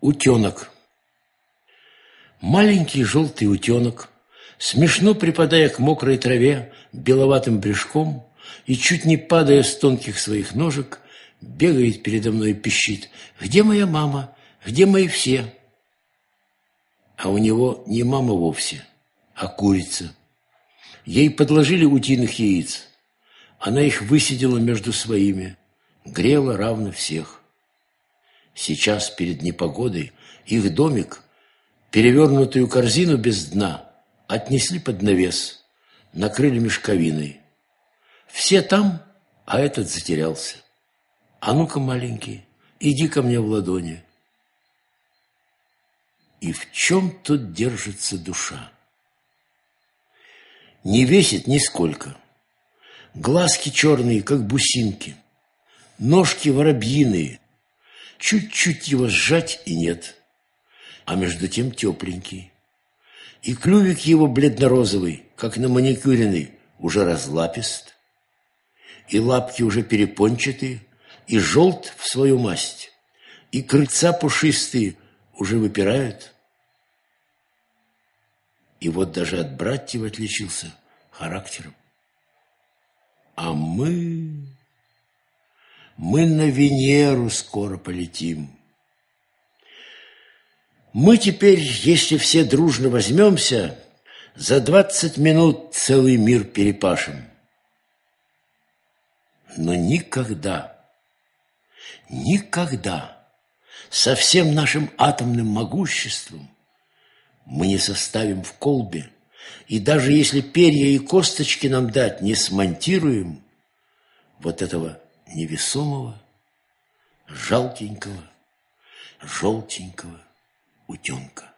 Утенок. Маленький желтый утенок, смешно припадая к мокрой траве беловатым брюшком и чуть не падая с тонких своих ножек, бегает передо мной и пищит. «Где моя мама? Где мои все?» А у него не мама вовсе, а курица. Ей подложили утиных яиц. Она их высидела между своими, грела равно всех. Сейчас, перед непогодой, их домик, перевернутую корзину без дна, отнесли под навес, накрыли мешковиной. Все там, а этот затерялся. А ну-ка, маленький, иди ко мне в ладони. И в чем тут держится душа? Не весит нисколько. Глазки черные, как бусинки. Ножки воробьиные, Чуть-чуть его сжать и нет, а между тем тепленький. И клювик его бледно-розовый, как на маникюренный, уже разлапист, и лапки уже перепончатые, и желт в свою масть, и крыльца пушистые уже выпирают. И вот даже от братьев отличился характером. А мы... Мы на Венеру скоро полетим. Мы теперь, если все дружно возьмемся, за двадцать минут целый мир перепашем. Но никогда, никогда со всем нашим атомным могуществом мы не составим в колбе, и даже если перья и косточки нам дать, не смонтируем вот этого невесомого, жалкенького, желтенького утенка.